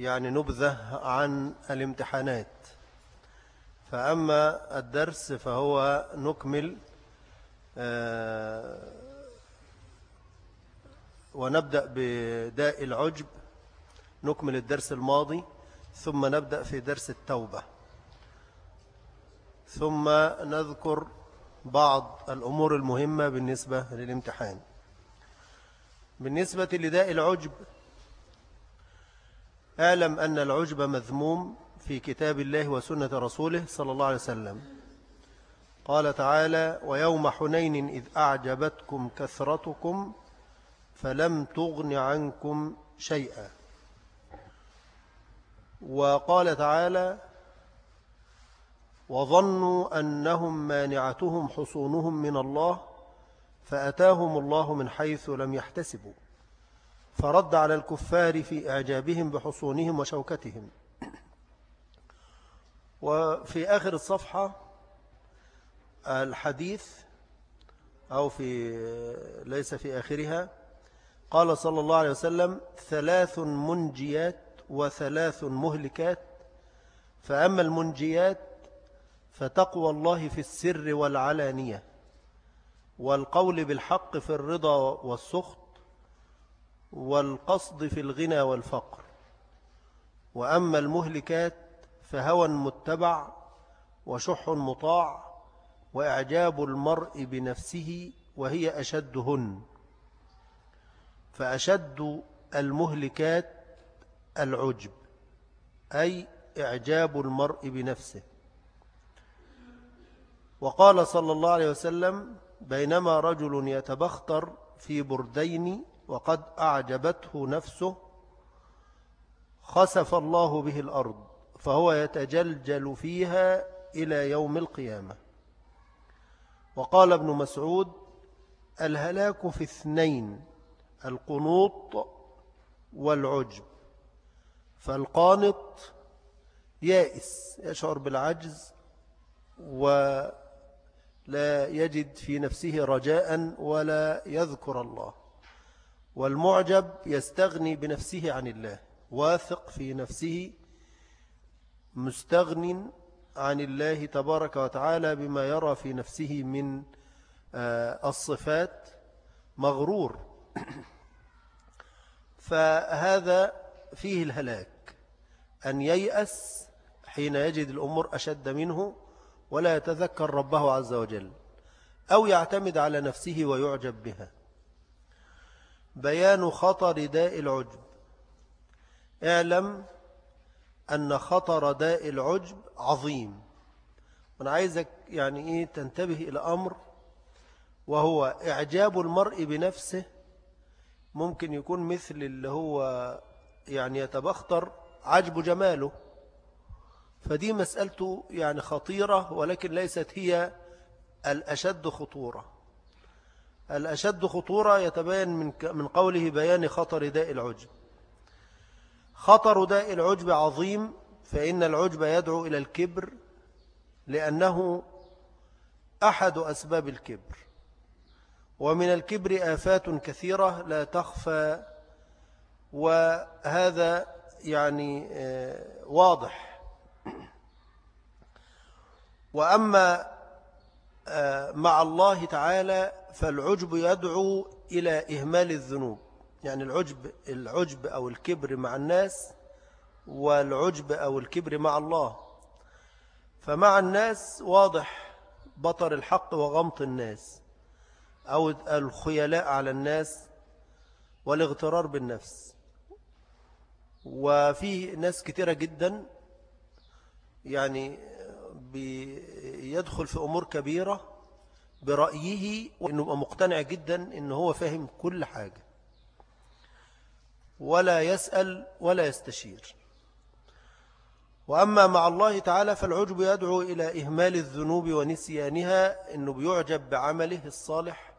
يعني نبذة عن الامتحانات. فأما الدرس فهو نكمل آه، ونبدأ بداء العجب. نكمل الدرس الماضي ثم نبدأ في درس التوبة. ثم نذكر بعض الأمور المهمة بالنسبة للامتحان. بالنسبة لداء العجب أعلم أن العجب مذموم في كتاب الله وسنة رسوله صلى الله عليه وسلم. قال تعالى ويوم حنين إذ أعجبتكم كثرتكم فلم تغن عنكم شيئا. وقال تعالى وظنوا أنهم مانعتهم حصونهم من الله فأتاهم الله من حيث لم يحتسبوا. فرد على الكفار في إعجابهم بحصونهم وشوكتهم. وفي آخر الصفحة الحديث أو في ليس في آخرها قال صلى الله عليه وسلم ثلاث منجيات وثلاث مهلكات فأما المنجيات فتقوى الله في السر والعلانية والقول بالحق في الرضا والسخط والقصد في الغنى والفقر. وأما المهلكات فهوى متبع وشح مطاع وإعجاب المرء بنفسه وهي أشدهن فأشد المهلكات العجب أي إعجاب المرء بنفسه. وقال صلى الله عليه وسلم بينما رجل يتبختر في بردين وقد أعجبته نفسه خسف الله به الأرض فهو يتجلجل فيها إلى يوم القيامة. وقال ابن مسعود الهلاك في اثنين القنوط والعجب. فالقانط يائس يشعر بالعجز ولا يجد في نفسه رجاء ولا يذكر الله. والمعجب يستغني بنفسه عن الله واثق في نفسه مستغن عن الله تبارك وتعالى بما يرى في نفسه من آه، الصفات مغرور. فهذا فيه الهلاك أن ييأس حين يجد الأمور أشد منه ولا يتذكر ربه عز وجل أو يعتمد على نفسه ويعجب بها. بيان خطر داء العجب. اعلم أن خطر داء العجب عظيم. وأنا عايزك يعني إيه تنتبه إلى أمر وهو إعجاب المرء بنفسه ممكن يكون مثل اللي هو يعني يتبختر عجب جماله. فدي مسألته يعني خطيرة ولكن ليست هي الأشد خطورة. الأشد خطورة يتبين من من قوله بيان خطر داء العجب. خطر داء العجب عظيم فإن العجب يدعو إلى الكبر لأنه أحد أسباب الكبر. ومن الكبر آفات كثيرة لا تخفى وهذا يعني آه، واضح. وأما آه، مع الله تعالى فالعجب يدعو إلى إهمال الذنوب. يعني العجب العجب أو الكبر مع الناس والعجب أو الكبر مع الله. فمع الناس واضح بطر الحق وغمط الناس أو الخيلاء على الناس والاغترار بالنفس. وفي ناس كتيرة جدا يعني بيدخل في أمور كبيرة برأيه يبقى مقتنع جدا إنه هو فاهم كل حاجة. ولا يسأل ولا يستشير. وأما مع الله تعالى فالعجب يدعو إلى إهمال الذنوب ونسيانها إنه بيعجب بعمله الصالح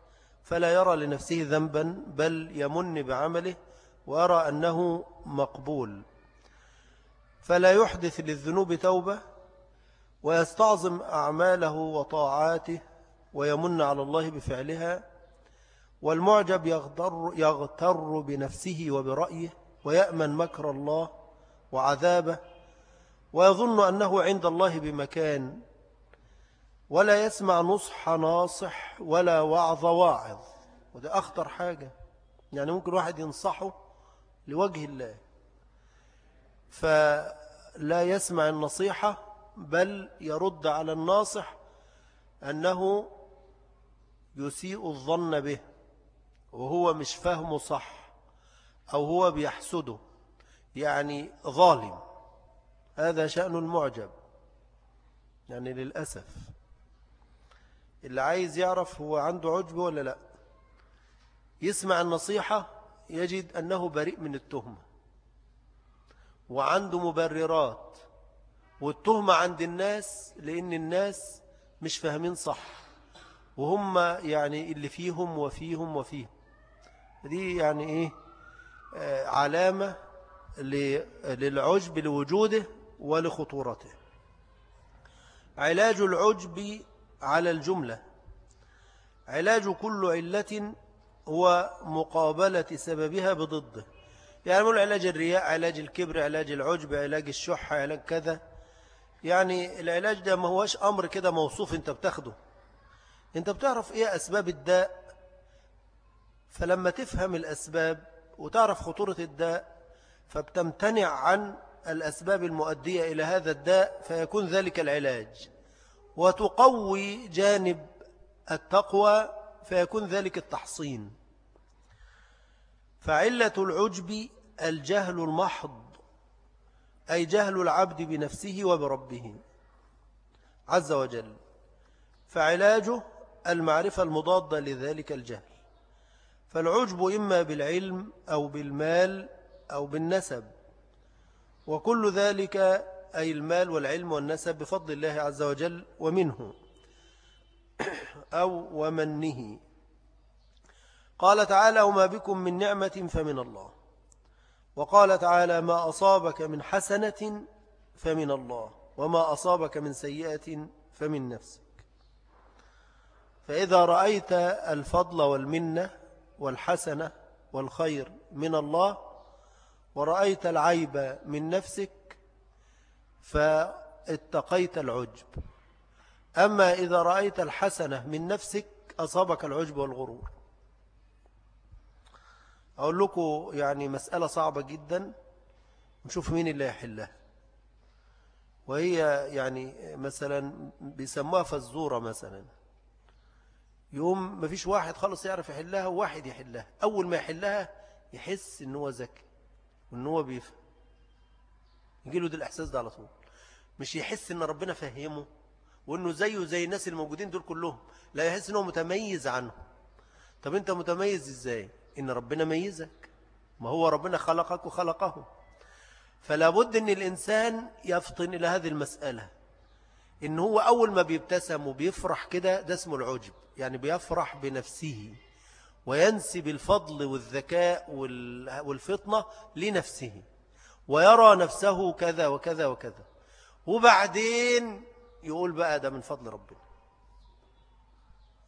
فلا يرى لنفسه ذنبا بل يمن بعمله ويرى أنه مقبول. فلا يحدث للذنوب توبة ويستعظم أعماله وطاعاته ويمن على الله بفعلها والمعجب يغتر, يغتر بنفسه وبرأيه ويأمن مكر الله وعذابه ويظن أنه عند الله بمكان ولا يسمع نصح ناصح ولا وعظ واعظ. وده أخطر حاجة. يعني ممكن واحد ينصحه لوجه الله. فلا يسمع النصيحة بل يرد على الناصح أنه يسيء الظن به وهو مش فهمه صح أو هو بيحسده يعني ظالم. هذا شأن المعجب يعني للأسف. اللي عايز يعرف هو عنده عجب ولا لأ؟ يسمع النصيحة يجد أنه بريء من التهمة. وعنده مبررات والتهمة عند الناس لأن الناس مش فاهمين صح. وهم يعني اللي فيهم وفيهم وفيهم. دي يعني إيه؟ آه، علامة للعجب لوجوده ولخطورته. علاج العجب على الجملة. علاج كل علة هو مقابلة سببها بضده. يعني نقول علاج الرياء علاج الكبر علاج العجب علاج الشح علاج كذا. يعني العلاج ده ما هوش أمر كده موصوف أنت بتاخده. انت بتعرف إيه أسباب الداء؟ فلما تفهم الأسباب وتعرف خطورة الداء فبتمتنع عن الأسباب المؤدية إلى هذا الداء فيكون ذلك العلاج. وتقوي جانب التقوى فيكون ذلك التحصين. فعلة العجب الجهل المحض أي جهل العبد بنفسه وبربه. عز وجل. فعلاجه المعرفة المضادة لذلك الجهل. فالعجب إما بالعلم أو بالمال أو بالنسب. وكل ذلك أي المال والعلم والنسب بفضل الله عز وجل ومنه أو ومنه. قال تعالى وما بكم من نعمة فمن الله. وقال تعالى ما أصابك من حسنة فمن الله وما أصابك من سيئة فمن نفسك فإذا رأيت الفضل والمنة والحسنة والخير من الله ورأيت العيب من نفسك فاتقيت العجب. أما إذا رأيت الحسنة من نفسك أصابك العجب والغرور. أقول لكم يعني مسألة صعبة جدا نشوف مين اللي يحلها وهي يعني مثلا بيسموها فزورة مثلا. يوم ما فيش واحد خالص يعرف يحلها وواحد يحلها. أول ما يحلها يحس إن هو ذكي وإن هو بيفهم يجي له ده الإحساس ده على طول. مش يحس إن ربنا فهمه وإنه زيه زي الناس الموجودين دول كلهم. لا يحس إنه متميز عنه طب أنت متميز إزاي؟ إن ربنا ميزك. ما هو ربنا خلقك وخلقه. فلا بد أن الإنسان يفطن إلى هذه المسألة. إن هو أول ما بيبتسم وبيفرح كده ده اسمه العجب. يعني بيفرح بنفسه وينسب الفضل والذكاء والفطنة لنفسه. ويرى نفسه كذا وكذا وكذا. وبعدين يقول بقى ده من فضل ربنا.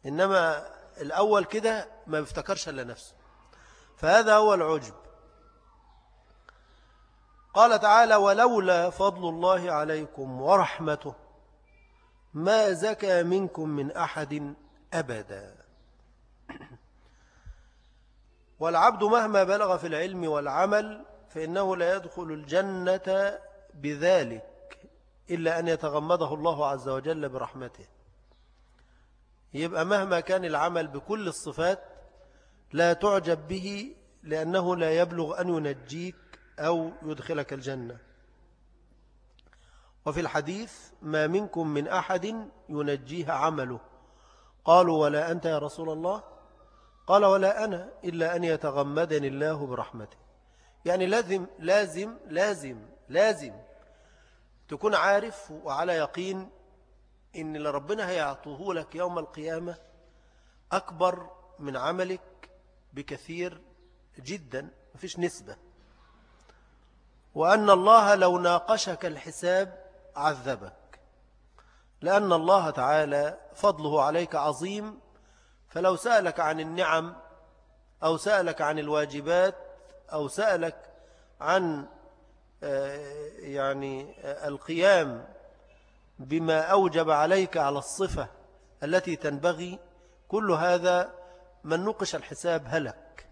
إنما الأول كده ما بيفتكرش إلا نفسه. فهذا هو العجب. قال تعالى ولولا فضل الله عليكم ورحمته ما زكى منكم من أحد أبدا. والعبد مهما بلغ في العلم والعمل فإنه لا يدخل الجنة بذلك إلا أن يتغمده الله عز وجل برحمته. يبقى مهما كان العمل بكل الصفات لا تعجب به لأنه لا يبلغ أن ينجيك أو يدخلك الجنة. وفي الحديث ما منكم من أحد ينجيه عمله. قالوا ولا أنت يا رسول الله؟ قال ولا أنا إلا أن يتغمدني الله برحمته. يعني لازم لازم لازم لازم تكون عارف وعلى يقين إن اللي ربنا هيعطوه لك يوم القيامة أكبر من عملك بكثير جدا مفيش نسبة. وأن الله لو ناقشك الحساب عذبك. لأن الله تعالى فضله عليك عظيم فلو سألك عن النعم أو سألك عن الواجبات أو سألك عن آه، يعني القيام بما أوجب عليك على الصفة التي تنبغي كل هذا من نقش الحساب هلك.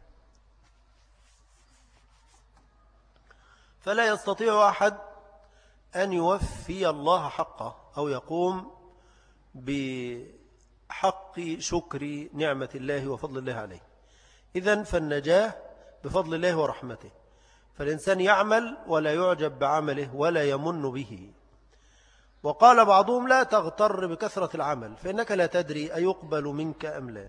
فلا يستطيع أحد أن يوفي الله حقه أو يقوم بحق شكر نعمة الله وفضل الله عليه. إذن فالنجاة بفضل الله ورحمته. فالإنسان يعمل ولا يعجب بعمله ولا يمن به. وقال بعضهم لا تغتر بكثرة العمل فإنك لا تدري أيقبل منك أم لا.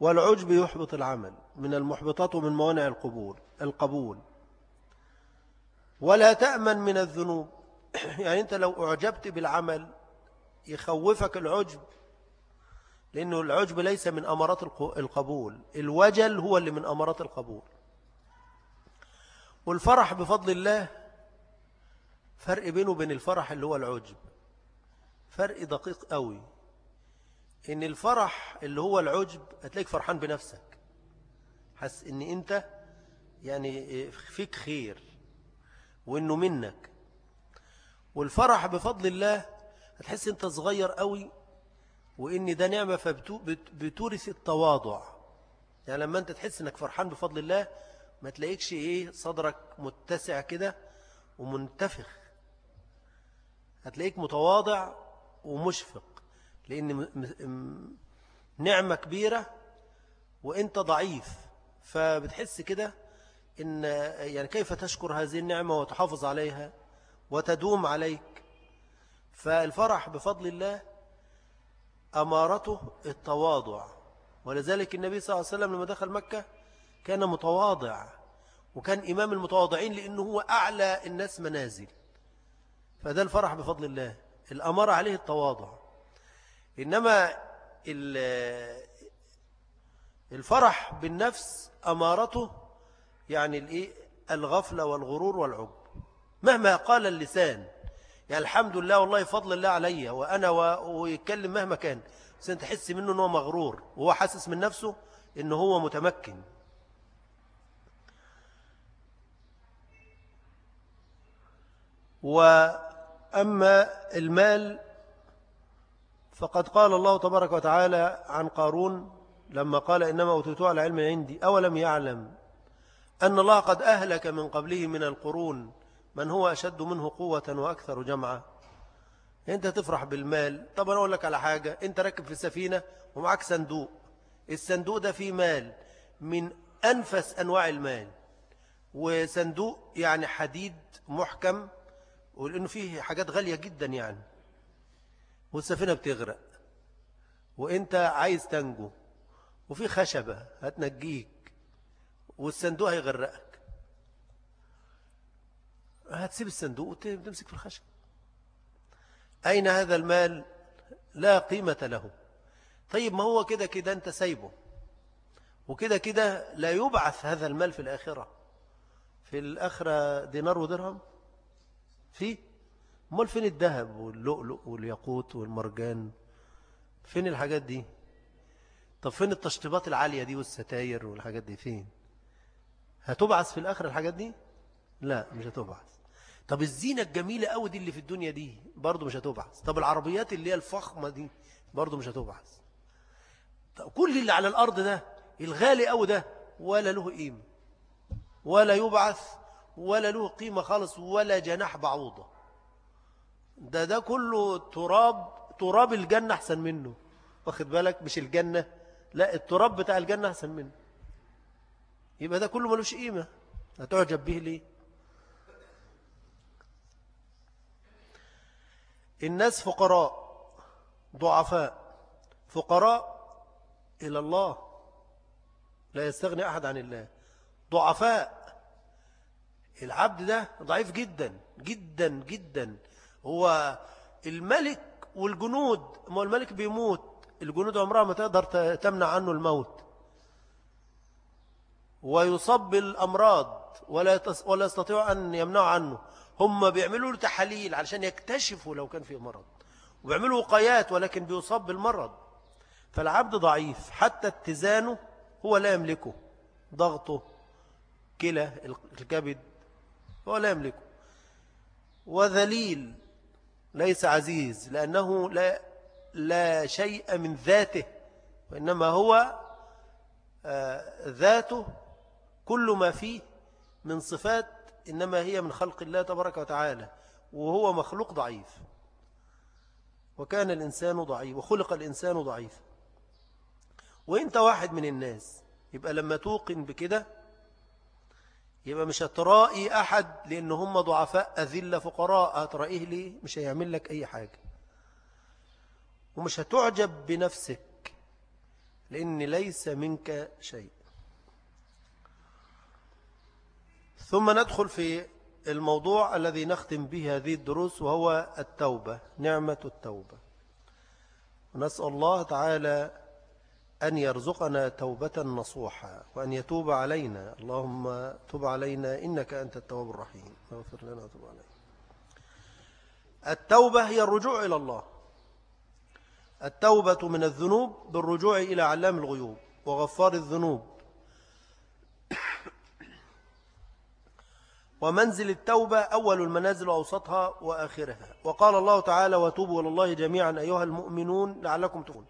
والعجب يحبط العمل من المحبطات ومن موانع القبول القبول. ولا تأمن من الذنوب. يعني أنت لو أعجبت بالعمل يخوفك العجب لأنه العجب ليس من أمارات القبول الوجل هو اللي من أمارات القبول. والفرح بفضل الله فرق بينه وبين الفرح اللي هو العجب. فرق دقيق قوي. إن الفرح اللي هو العجب هتلاقيك فرحان بنفسك. حس إن أنت يعني فيك خير. وإنه منك. والفرح بفضل الله هتحس إنت صغير قوي وإن ده نعمة فبتورث التواضع. يعني لما إنت تحس إنك فرحان بفضل الله ما تلاقيكش إيه صدرك متسع كده ومنتفخ. هتلاقيك متواضع ومشفق لأن نعمة كبيرة وإنت ضعيف فبتحس كده إن يعني كيف تشكر هذه النعمة وتحافظ عليها وتدوم عليك؟ فالفرح بفضل الله أمارته التواضع. ولذلك النبي صلى الله عليه وسلم لما دخل مكة كان متواضع وكان إمام المتواضعين لأنه هو أعلى الناس منازل. فده الفرح بفضل الله الأمر عليه التواضع. إنما الفرح بالنفس أمارته يعني الإيه؟ الغفلة والغرور والعب مهما قال اللسان يعني الحمد لله والله فضل الله علي وأنا ويتكلم مهما كان بس أنت تحس منه أنه مغرور وهو حاسس من نفسه أنه هو متمكن. وأما المال فقد قال الله تبارك وتعالى عن قارون لما قال إنما أوتيتوا على علم عندي أولم يعلم؟ أن الله قد أهلك من قبله من القرون من هو أشد منه قوة وأكثر جمعا. أنت تفرح بالمال. طب أنا أقول لك على حاجة. أنت راكب في السفينة ومعك صندوق. الصندوق ده فيه مال من أنفس أنواع المال. وصندوق يعني حديد محكم ولأنه فيه حاجات غالية جدا يعني. والسفينة بتغرق. وأنت عايز تنجو. وفي خشبة هتنجيك. والصندوق هيغرقك. هتسيب الصندوق وتمسك في الخشب. أين هذا المال؟ لا قيمة له. طيب ما هو كده كده أنت سايبه. وكده كده لا يبعث هذا المال في الآخرة. في الآخرة دينار ودرهم؟ في. أمال فين الذهب واللؤلؤ والياقوت والمرجان؟ فين الحاجات دي؟ طب فين التشطيبات العالية دي والستاير والحاجات دي؟ فين؟ هتبعث في الآخر الحاجات دي؟ لا مش هتبعث. طب الزينة الجميلة قوي دي اللي في الدنيا دي برضو مش هتبعث. طب العربيات اللي هي الفخمة دي برضو مش هتبعث. طب كل اللي على الأرض ده الغالي قوي ده ولا له قيمة. ولا يبعث ولا له قيمة خالص ولا جناح بعوضة. ده ده كله تراب تراب الجنة أحسن منه. واخد بالك؟ مش الجنة. لا التراب بتاع الجنة أحسن منه. يبقى ده كله ملوش قيمة. هتعجب به ليه؟ الناس فقراء ضعفاء. فقراء إلى الله. لا يستغني أحد عن الله. ضعفاء. العبد ده ضعيف جدا جدا جدا. هو الملك والجنود. ما الملك بيموت. الجنود عمرها ما تقدر تمنع عنه الموت. ويصاب بالأمراض ولا ولا يستطيع أن يمنعوا عنه. هم بيعملوا له تحاليل علشان يكتشفوا لو كان في مرض. وبيعملوا وقايات ولكن بيصاب بالمرض فالعبد ضعيف. حتى اتزانه هو لا يملكه. ضغطه كلى الكبد هو لا يملكه. وذليل ليس عزيز لأنه لا, لا شيء من ذاته وإنما هو آه، ذاته كل ما فيه من صفات إنما هي من خلق الله تبارك وتعالى وهو مخلوق ضعيف. وكان الإنسان ضعيف وخلق الإنسان ضعيف. وإنت واحد من الناس يبقى لما توقن بكده يبقى مش هترائي أحد لأن هم ضعفاء أذلة فقراء هترائيه ليه؟ مش هيعمل لك أي حاجة. ومش هتعجب بنفسك لأن ليس منك شيء. ثم ندخل في الموضوع الذي نختم به هذه الدروس وهو التوبة نعمة التوبة. ونسأل الله تعالى أن يرزقنا توبة نصوحة وأن يتوب علينا. اللهم تب علينا إنك أنت التواب الرحيم. اغفر لنا وتب علينا. التوبة هي الرجوع إلى الله. التوبة من الذنوب بالرجوع إلى علام الغيوب وغفار الذنوب. ومنزل التوبة أول المنازل وأوسطها وآخرها. وقال الله تعالى وتوبوا الله جميعا أيها المؤمنون لعلكم تكون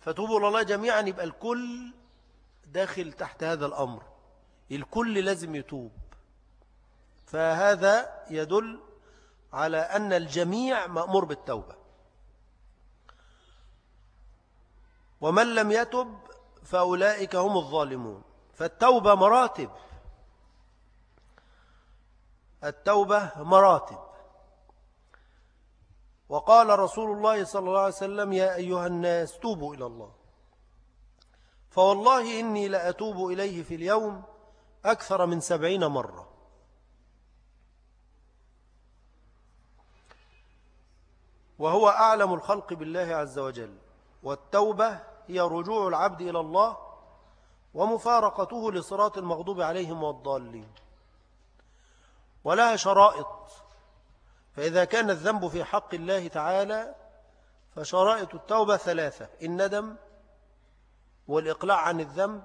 فتوبوا الله جميعا يبقى الكل داخل تحت هذا الأمر. الكل لازم يتوب. فهذا يدل على أن الجميع مأمور بالتوبة. ومن لم يتب فأولئك هم الظالمون. فالتوبة مراتب. التوبة مراتب. وقال رسول الله صلى الله عليه وسلم يا أيها الناس توبوا إلى الله. فوالله إني لأتوب إليه في اليوم أكثر من سبعين مرة. وهو أعلم الخلق بالله عز وجل. والتوبة هي رجوع العبد إلى الله ومفارقته لصراط المغضوب عليهم والضالين. ولها شرائط. فإذا كان الذنب في حق الله تعالى فشرائط التوبة ثلاثة الندم والإقلاع عن الذنب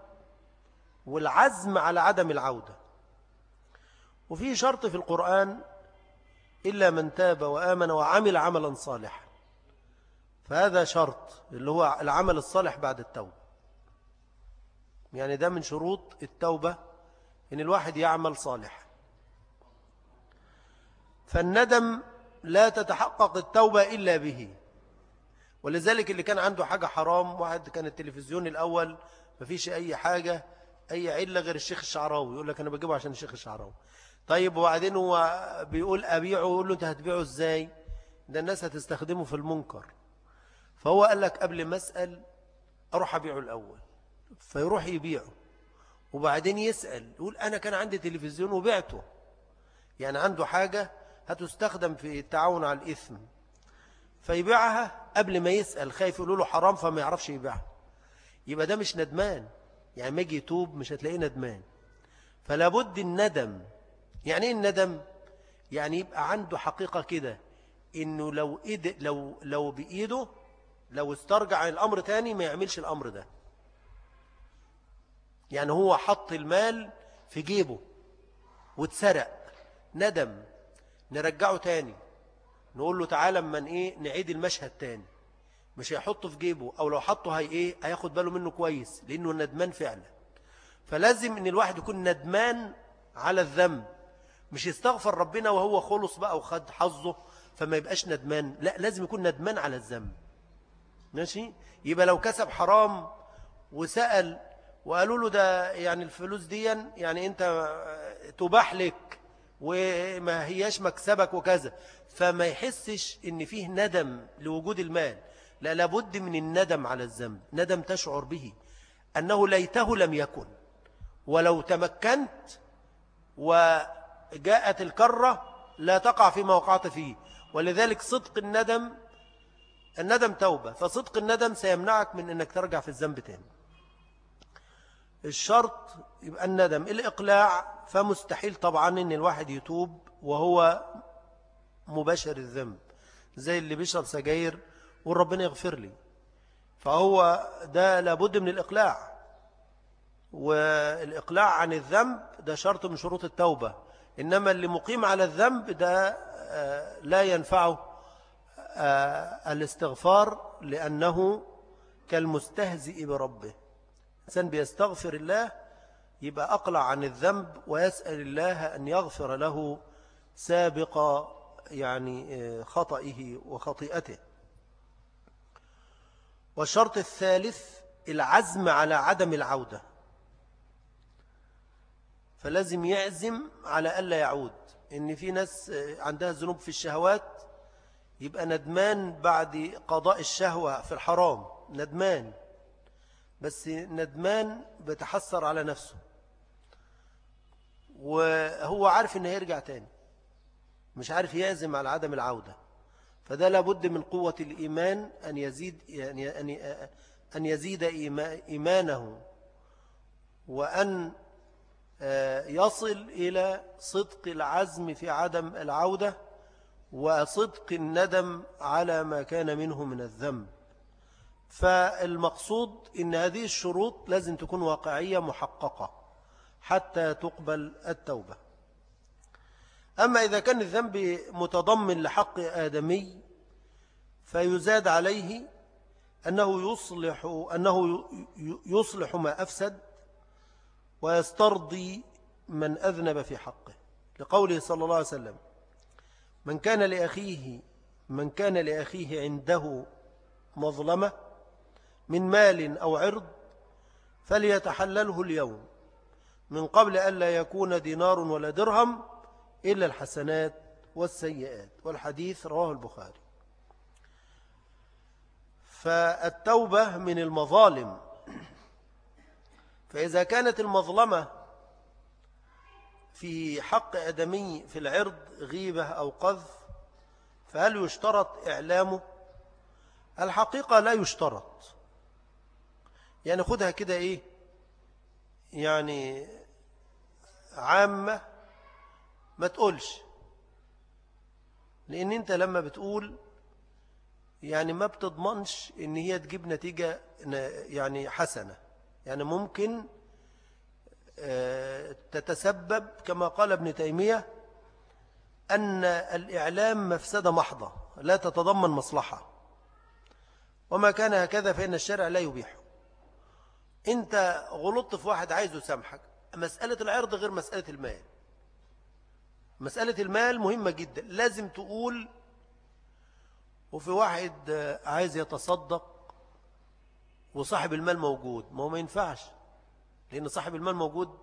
والعزم على عدم العودة. وفي شرط في القرآن إلا من تاب وآمن وعمل عملا صالحا. فهذا شرط اللي هو العمل الصالح بعد التوبة. يعني ده من شروط التوبة إن الواحد يعمل صالح فالندم لا تتحقق التوبة إلا به. ولذلك اللي كان عنده حاجة حرام واحد كان التلفزيون الأول مفيش أي حاجة أي علة غير الشيخ الشعراوي يقول لك أنا بجيبه عشان الشيخ الشعراوي. طيب وبعدين هو بيقول أبيعه يقول له أنت هتبيعه إزاي؟ ده الناس هتستخدمه في المنكر. فهو قال لك قبل ما أسأل أروح أبيعه الأول. فيروح يبيعه. وبعدين يسأل يقول أنا كان عندي تلفزيون وبعته. يعني عنده حاجة هتستخدم في التعاون على الإثم. فيبيعها قبل ما يسأل خايف يقولوا له حرام فما يعرفش يبيعها. يبقى ده مش ندمان. يعني ما يجي يتوب مش هتلاقيه ندمان. فلا بد الندم. يعني إيه الندم؟ يعني يبقى عنده حقيقة كده إنه لو إيد لو لو بإيده لو استرجع الأمر تاني ما يعملش الأمر ده. يعني هو حط المال في جيبه واتسرق. ندم. نرجعه تاني. نقول له تعالى من إيه نعيد المشهد تاني. مش هيحطه في جيبه أو لو حطه هي إيه هياخد باله منه كويس لأنه ندمان فعلا. فلازم إن الواحد يكون ندمان على الذنب. مش يستغفر ربنا وهو خلص بقى وخد حظه فما يبقاش ندمان. لا لازم يكون ندمان على الذنب. ماشي؟ يبقى لو كسب حرام وسأل وقالوا له ده يعني الفلوس دي يعني أنت تباح لك. وما هياش مكسبك وكذا. فما يحسش إن فيه ندم لوجود المال. لا لابد من الندم على الذنب. ندم تشعر به. أنه ليته لم يكن. ولو تمكنت وجاءت الكرة لا تقع فيما وقعت فيه. ولذلك صدق الندم الندم توبة. فصدق الندم سيمنعك من أنك ترجع في الذنب تاني. الشرط يبقى الندم الإقلاع فمستحيل طبعا أن الواحد يتوب وهو مباشر الذنب زي اللي بيشرب سجاير وربنا يغفر لي. فهو ده لابد من الإقلاع. والإقلاع عن الذنب ده شرط من شروط التوبة. إنما اللي مقيم على الذنب ده آه، لا ينفعه آه، الاستغفار لأنه كالمستهزئ بربه. إنسان بيستغفر الله يبقى أقلع عن الذنب ويسأل الله أن يغفر له سابق يعني خطئه وخطيئته. والشرط الثالث العزم على عدم العودة. فلازم يعزم على ألا يعود. إن في ناس عندها ذنوب في الشهوات يبقى ندمان بعد قضاء الشهوة في الحرام. ندمان. بس ندمان بتحسر على نفسه. وهو عارف إنه هيرجع تاني. مش عارف يعزم على عدم العودة. فده لابد من قوة الإيمان أن يزيد يعني أن يزيد إيمانه. وأن آه، يصل إلى صدق العزم في عدم العودة وصدق الندم على ما كان منه من الذنب. فالمقصود إن هذه الشروط لازم تكون واقعية محققة حتى تقبل التوبة. أما إذا كان الذنب متضمن لحق آدمي فيزاد عليه أنه يصلح, أنه يصلح ما أفسد ويسترضي من أذنب في حقه. لقوله صلى الله عليه وسلم من كان لأخيه من كان لأخيه عنده مظلمة من مال أو عرض فليتحلله اليوم من قبل أن لا يكون دينار ولا درهم إلا الحسنات والسيئات. والحديث رواه البخاري. فالتوبة من المظالم. فإذا كانت المظلمة في حق أدمي في العرض غيبة أو قذف فهل يشترط إعلامه؟ الحقيقة لا يشترط. يعني خدها كده إيه؟ يعني عامة ما تقولش. لأن أنت لما بتقول يعني ما بتضمنش إن هي تجيب نتيجة يعني حسنة. يعني ممكن آه، تتسبب كما قال ابن تيمية أن الإعلام مفسدة محضة لا تتضمن مصلحة. وما كان هكذا فإن الشرع لا يبيحه أنت غلطت في واحد عايز يسامحك مسألة العرض غير مسألة المال. مسألة المال مهمة جدا. لازم تقول وفي واحد عايز يتصدق وصاحب المال موجود. ما هو ما ينفعش لأن صاحب المال موجود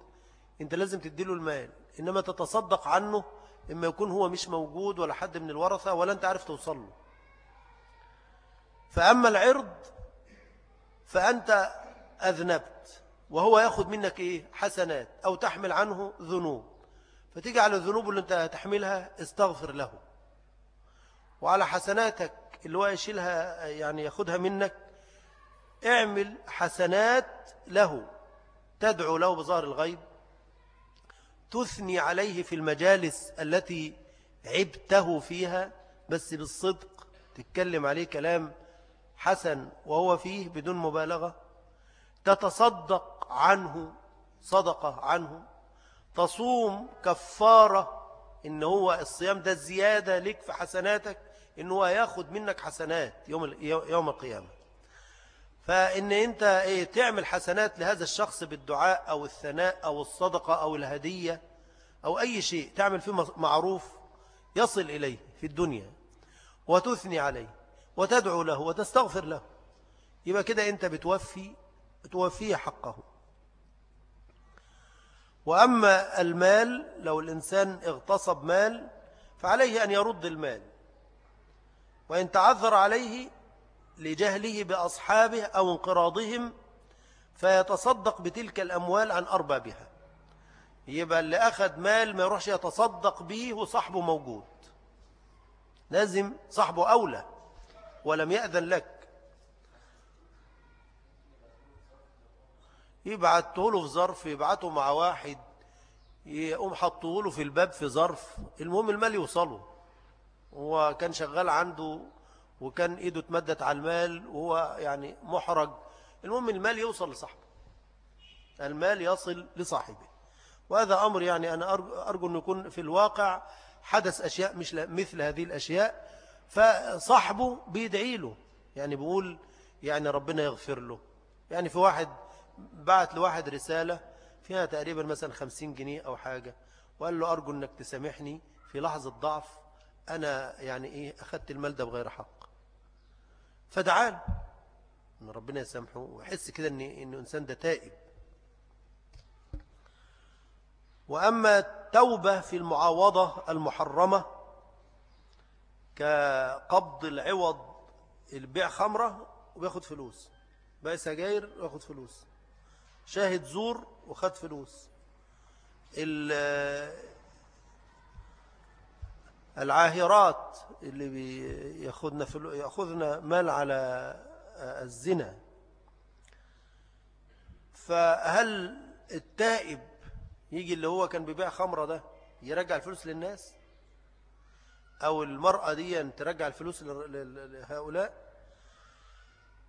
أنت لازم تديله المال. إنما تتصدق عنه إما يكون هو مش موجود ولا حد من الورثة ولا أنت عارف توصل له. فأما العرض فأنت أذنبت وهو يأخذ منك إيه؟ حسنات أو تحمل عنه ذنوب. فتيجي على الذنوب اللي أنت تحملها استغفر له. وعلى حسناتك اللي هو يشيلها يعني ياخدها منك اعمل حسنات له. تدعو له بظهر الغيب. تثني عليه في المجالس التي عبته فيها بس بالصدق تتكلم عليه كلام حسن وهو فيه بدون مبالغة. تتصدق عنه صدقة عنه. تصوم كفارة إن هو الصيام ده زيادة لك في حسناتك إن هو ياخد منك حسنات يوم يوم القيامة. فإن أنت إيه تعمل حسنات لهذا الشخص بالدعاء أو الثناء أو الصدقة أو الهدية أو أي شيء تعمل فيه معروف يصل إليه في الدنيا وتثني عليه وتدعو له وتستغفر له. يبقى كده أنت بتوفي بتوفيه حقه. وأما المال لو الإنسان اغتصب مال فعليه أن يرد المال. وإن تعذر عليه لجهله بأصحابه أو انقراضهم فيتصدق بتلك الأموال عن أربابها. يبقى اللي أخذ مال ما يروحش يتصدق به وصاحبه موجود. لازم صاحبه أولى ولم يأذن لك. يبعته له في ظرف يبعته مع واحد يقوم حطه له في الباب في ظرف المهم المال يوصله. هو كان شغال عنده وكان إيده اتمدت على المال وهو يعني محرج. المهم المال يوصل لصاحبه. المال يصل لصاحبه. وهذا أمر يعني أنا أرجو أن يكون في الواقع حدث أشياء مش مثل هذه الأشياء فصاحبه بيدعي له. يعني بيقول يعني ربنا يغفر له. يعني في واحد بعت لواحد رسالة فيها تقريبا مثلا خمسين جنيه أو حاجة وقال له أرجو أنك تسامحني في لحظة ضعف أنا يعني إيه أخذت المال ده بغير حق. فدعال أن ربنا يسامحه ويحس كده أن إنسان ده تائب. وأما التوبة في المعاوضة المحرمة كقبض العوض البيع خمرة وبياخد فلوس بقى سجاير وياخد فلوس. شاهد زور وخد فلوس. العاهرات اللي بياخذنا ياخذنا مال على الزنا. فهل التائب يجي اللي هو كان بيبيع خمرة ده يرجع الفلوس للناس؟ أو المرأة دي ترجع الفلوس لهؤلاء؟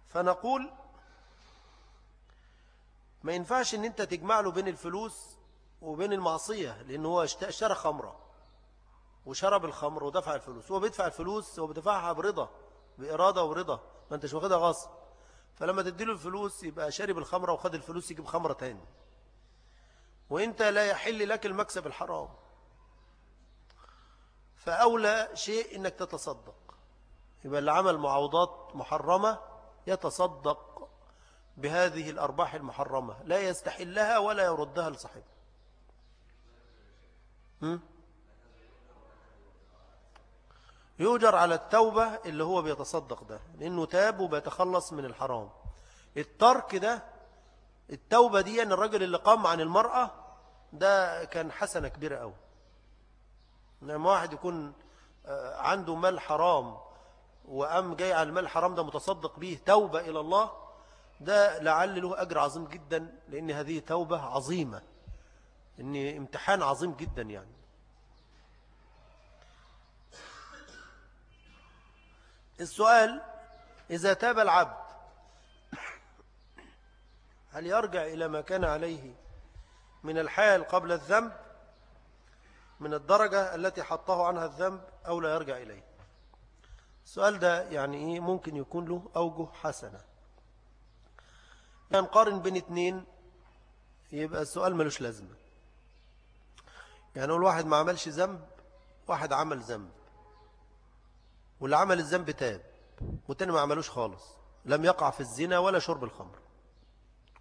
فنقول ما ينفعش إن أنت تجمع له بين الفلوس وبين المعصية لأن هو اشترى خمرة وشرب الخمر ودفع الفلوس. هو بيدفع الفلوس هو بيدفعها برضا بإرادة ورضا ما أنتش واخدها غصب. فلما تديله الفلوس يبقى شارب الخمرة وخد الفلوس يجيب خمرة تاني. وأنت لا يحل لك المكسب الحرام. فأولى شيء إنك تتصدق. يبقى اللي عمل معوضات محرمة يتصدق. بهذه الأرباح المحرمة. لا يستحلها ولا يردها لصاحبها. يؤجر على التوبة اللي هو بيتصدق ده لأنه تاب وبيتخلص من الحرام. الترك ده التوبة دي أن الرجل اللي قام عن المرأة ده كان حسنة كبيرة أوي. لما واحد يكون آه، عنده مال حرام وقام جاي على المال الحرام ده متصدق به توبة إلى الله ده لعل له أجر عظيم جدا لأن هذه توبة عظيمة إن امتحان عظيم جدا يعني. السؤال إذا تاب العبد هل يرجع إلى ما كان عليه من الحال قبل الذنب من الدرجة التي حطه عنها الذنب أو لا يرجع إليه؟ السؤال ده يعني إيه ممكن يكون له أوجه حسنة. نقارن بين اتنين يبقى السؤال ملوش لازمة. يعني نقول واحد ما عملش ذنب واحد عمل ذنب. واللي عمل الذنب تاب والتاني ما عملوش خالص. لم يقع في الزنا ولا شرب الخمر.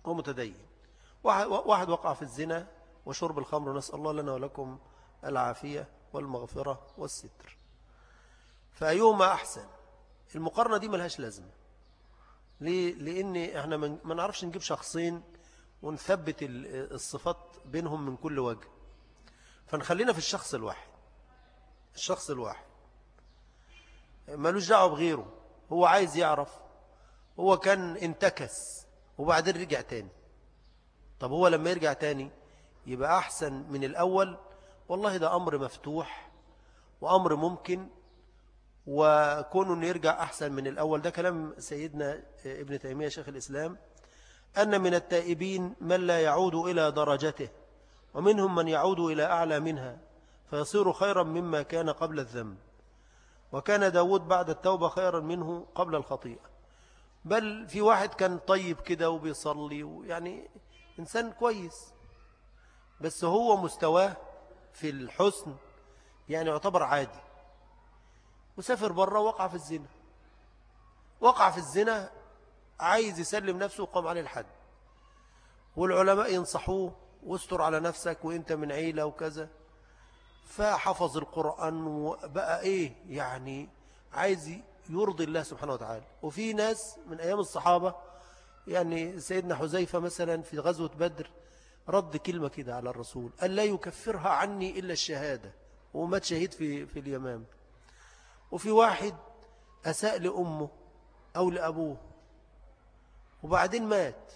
هو متدين. واحد وقع في الزنا وشرب الخمر نسأل الله لنا ولكم العافية والمغفرة والستر. فأيهما أحسن؟ المقارنة دي ملهاش لازمة. ليه؟ لأن إحنا ما نعرفش نجيب شخصين ونثبت الصفات بينهم من كل وجه. فنخلينا في الشخص الواحد. الشخص الواحد. ملوش دعوة بغيره. هو عايز يعرف. هو كان انتكس وبعدين رجع تاني. طب هو لما يرجع تاني يبقى أحسن من الأول؟ والله ده أمر مفتوح وأمر ممكن وكونه أنه يرجع أحسن من الأول. ده كلام سيدنا ابن تيمية شيخ الإسلام. أن من التائبين من لا يعود إلى درجته ومنهم من يعود إلى أعلى منها فيصير خيرا مما كان قبل الذنب. وكان داود بعد التوبة خيرا منه قبل الخطيئة. بل في واحد كان طيب كده وبيصلي ويعني إنسان كويس. بس هو مستواه في الحسن يعني يعتبر عادي. وسافر بره وقع في الزنا. وقع في الزنا عايز يسلم نفسه وقام عليه الحد. والعلماء ينصحوه واستر على نفسك وانت من عيلة وكذا. فحفظ القرآن وبقى إيه يعني عايز يرضي الله سبحانه وتعالى. وفي ناس من أيام الصحابة يعني سيدنا حزيفة مثلا في غزوة بدر رد كلمة كده على الرسول قال لا يكفرها عني إلا الشهادة. ومات شهيد في, في اليمام. وفي واحد أساء لأمه أو لأبوه وبعدين مات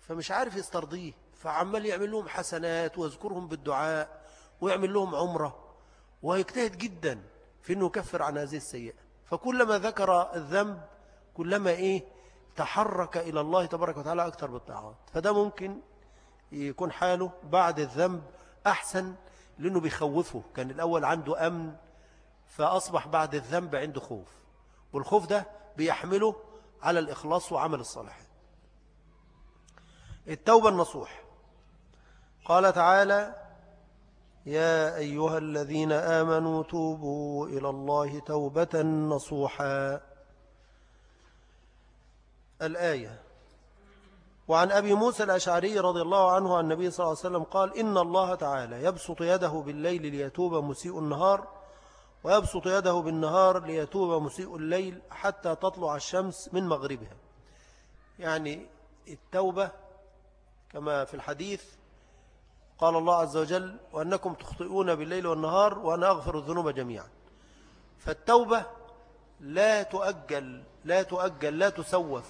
فمش عارف يسترضيه فعمال يعمل لهم حسنات ويذكرهم بالدعاء ويعمل لهم عمرة ويجتهد جدا في أنه يكفر عن هذه السيئة. فكلما ذكر الذنب كلما إيه تحرك إلى الله تبارك وتعالى أكثر بالطاعات. فده ممكن يكون حاله بعد الذنب أحسن لأنه بيخوفه. كان الأول عنده أمن فأصبح بعد الذنب عنده خوف والخوف ده بيحمله على الإخلاص وعمل الصالح التوبة النصوح. قال تعالى يا أيها الذين آمنوا توبوا إلى الله توبة نصوحا. الآية وعن أبي موسى الأشعري رضي الله عنه عن النبي صلى الله عليه وسلم قال إن الله تعالى يبسط يده بالليل ليتوب مسيء النهار ويبسط يده بالنهار ليتوب مسيء الليل حتى تطلع الشمس من مغربها. يعني التوبة كما في الحديث قال الله عز وجل وأنكم تخطئون بالليل والنهار وأنا أغفر الذنوب جميعا. فالتوبة لا تؤجل لا تؤجل لا تسوف.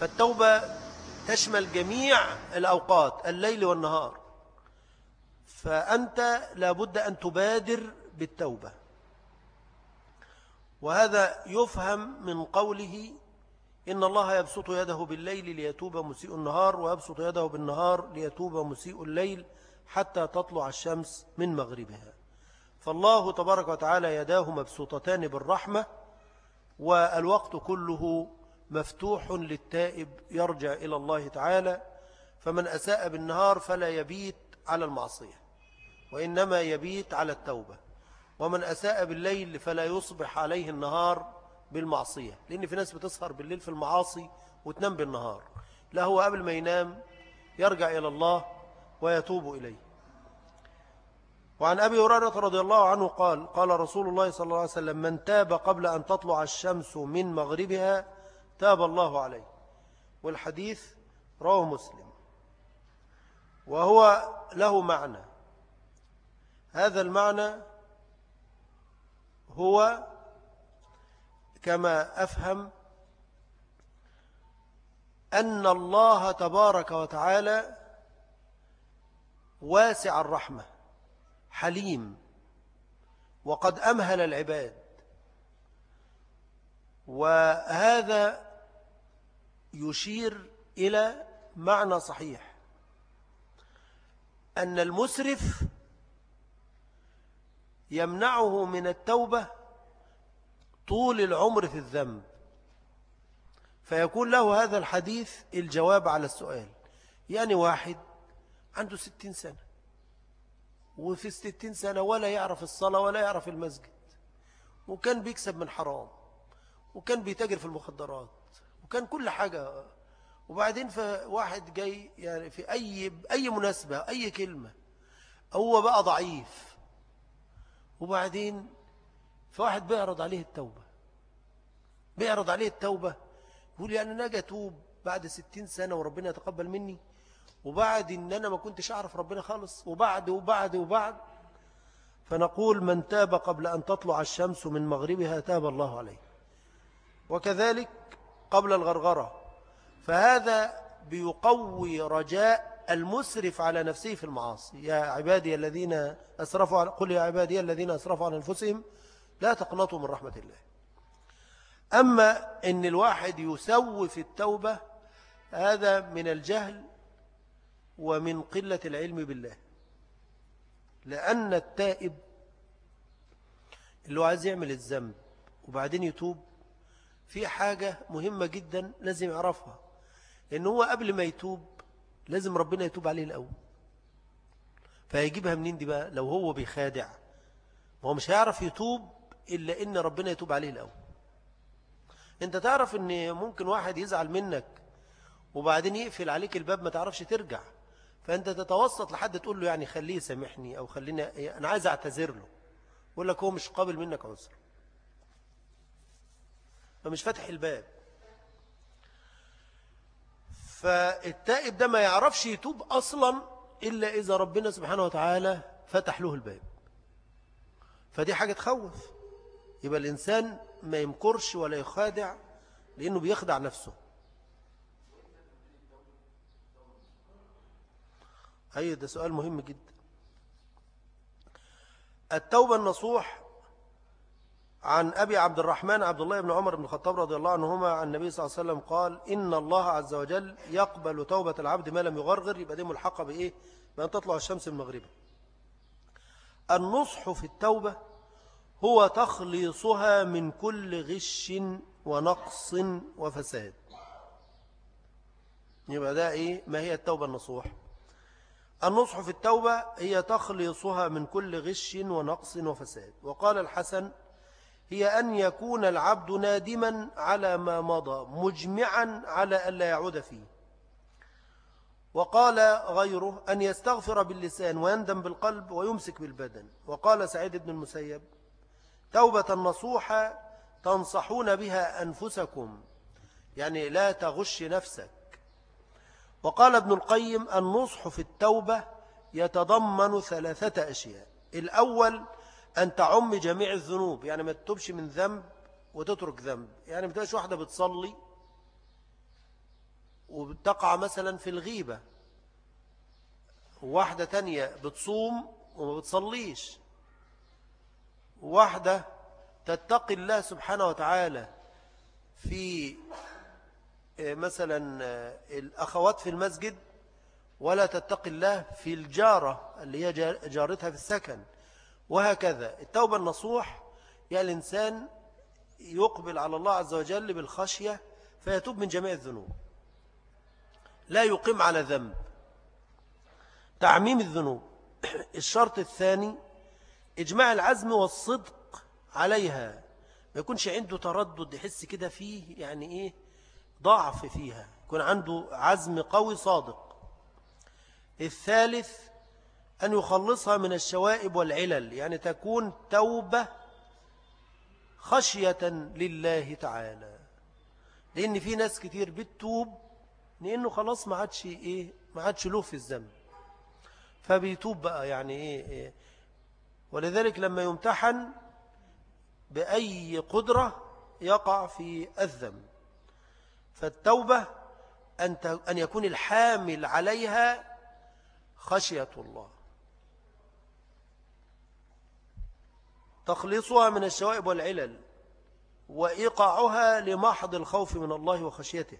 فالتوبة تشمل جميع الأوقات الليل والنهار. فأنت لابد أن تبادر بالتوبة. وهذا يفهم من قوله إن الله يبسط يده بالليل ليتوب مسيء النهار ويبسط يده بالنهار ليتوب مسيء الليل حتى تطلع الشمس من مغربها. فالله تبارك وتعالى يداه مبسوطتان بالرحمة والوقت كله مفتوح للتائب يرجع إلى الله تعالى فمن أساء بالنهار فلا يبيت على المعصية. وإنما يبيت على التوبة. ومن أساء بالليل فلا يصبح عليه النهار بالمعصية. لأن في ناس بتسهر بالليل في المعاصي وتنام بالنهار. لا هو قبل ما ينام يرجع إلى الله ويتوب إليه. وعن أبي هريرة رضي الله عنه قال قال رسول الله صلى الله عليه وسلم من تاب قبل أن تطلع الشمس من مغربها تاب الله عليه. والحديث رواه مسلم. وهو له معنى. هذا المعنى هو كما أفهم أن الله تبارك وتعالى واسع الرحمة حليم وقد أمهل العباد. وهذا يشير إلى معنى صحيح أن المسرف يمنعه من التوبة طول العمر في الذنب. فيكون له هذا الحديث الجواب على السؤال. يعني واحد عنده ستين سنة وفي الستين سنة ولا يعرف الصلاة ولا يعرف المسجد وكان بيكسب من حرام وكان بيتاجر في المخدرات وكان كل حاجة. وبعدين فواحد جاي يعني في أي, أي مناسبة أي كلمة هو بقى ضعيف. وبعدين فواحد بيعرض عليه التوبة. بيعرض عليه التوبة يقول يعني أنا أجي أتوب بعد ستين سنة وربنا يتقبل مني وبعد إن أنا ما كنتش أعرف ربنا خالص وبعد وبعد وبعد. فنقول من تاب قبل أن تطلع الشمس من مغربها تاب الله عليه. وكذلك قبل الغرغرة. فهذا بيقوي رجاء المسرف على نفسه في المعاصي. يا عبادي الذين أسرفوا على قل يا عبادي الذين أسرفوا على أنفسهم لا تقنطوا من رحمة الله. أما أن الواحد يسوف التوبة هذا من الجهل ومن قلة العلم بالله. لأن التائب اللي هو عايز يعمل الذنب وبعدين يتوب في حاجة مهمة جدا لازم يعرفها. إن هو قبل ما يتوب لازم ربنا يتوب عليه الأول. فهيجيبها منين دي بقى؟ لو هو بيخادع. ما هو مش هيعرف يتوب إلا إن ربنا يتوب عليه الأول. أنت تعرف إن ممكن واحد يزعل منك وبعدين يقفل عليك الباب ما تعرفش ترجع. فأنت تتوسط لحد تقول له يعني خليه يسامحني أو خليني أنا عايز أعتذر له. يقول لك هو مش قابل منك عذر. فمش فاتح الباب. فالتائب ده ما يعرفش يتوب أصلا إلا إذا ربنا سبحانه وتعالى فتح له الباب. فدي حاجة تخوف. يبقى الإنسان ما يمكرش ولا يخادع لأنه بيخدع نفسه. أي ده سؤال مهم جدا. التوبة النصوح عن أبي عبد الرحمن عبد الله بن عمر بن الخطاب رضي الله عنهما عن النبي صلى الله عليه وسلم قال إن الله عز وجل يقبل توبة العبد ما لم يغرغر يبقى دي ملحقة بإيه؟ بأن تطلع الشمس المغربة النصح في التوبة هو تخليصها من كل غش ونقص وفساد. يبقى ده إيه؟ ما هي التوبة النصوح. النصح في التوبة هي تخليصها من كل غش ونقص وفساد. وقال الحسن هي أن يكون العبد نادما على ما مضى مجمعا على ألا يعود فيه. وقال غيره أن يستغفر باللسان ويندم بالقلب ويمسك بالبدن. وقال سعيد بن المسيب توبة نصوحة تنصحون بها أنفسكم يعني لا تغش نفسك. وقال ابن القيم النصح في التوبة يتضمن ثلاثة أشياء. الأول أن تعم جميع الذنوب يعني ما تتوبش من ذنب وتترك ذنب. يعني ما تبقاش واحدة بتصلي وبتقع مثلا في الغيبة. واحدة تانية بتصوم وما بتصليش. واحدة تتقي الله سبحانه وتعالى في آه، مثلا آه، الأخوات في المسجد ولا تتقي الله في الجارة اللي هي جارتها في السكن. وهكذا. التوبة النصوح يعني الإنسان يقبل على الله عز وجل بالخشية فيتوب من جميع الذنوب. لا يقيم على ذنب. تعميم الذنوب. الشرط الثاني إجماع العزم والصدق عليها. ما يكونش عنده تردد يحس كده فيه يعني إيه ضعف فيها. يكون عنده عزم قوي صادق. الثالث أن يخلصها من الشوائب والعلل يعني تكون توبة خشية لله تعالى. لأن في ناس كتير بتتوب لأنه خلاص ما عادش إيه ما عادش له في الذنب. فبيتوب بقى يعني إيه, إيه. ولذلك لما يمتحن بأي قدرة يقع في الذنب. فالتوبة أن يكون الحامل عليها خشية الله. تخليصها من الشوائب والعلل وإيقاعها لمحض الخوف من الله وخشيته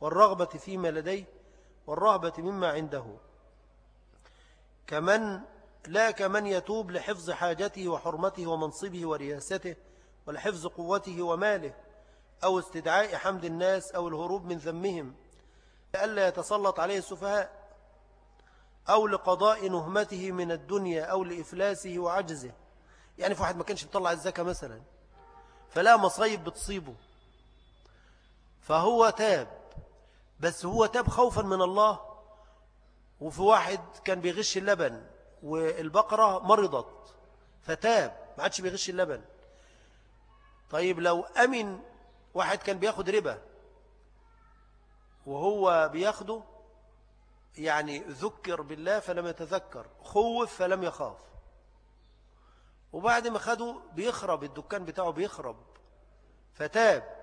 والرغبة فيما لديه والرهبة مما عنده. كمن لا كمن يتوب لحفظ حاجته وحرمته ومنصبه ورياسته ولحفظ قوته وماله أو استدعاء حمد الناس أو الهروب من ذمهم لألا يتسلط عليه السفهاء أو لقضاء نهمته من الدنيا أو لإفلاسه وعجزه. يعني في واحد ما كانش بيطلع الزكاة مثلا فلا مصايب بتصيبه. فهو تاب بس هو تاب خوفا من الله. وفي واحد كان بيغش اللبن والبقرة مرضت فتاب ما عادش بيغش اللبن. طيب لو أمن واحد كان بياخد ربا وهو بياخده يعني ذكر بالله فلم يتذكر خوف فلم يخاف. وبعد ما خده بيخرب الدكان بتاعه بيخرب فتاب.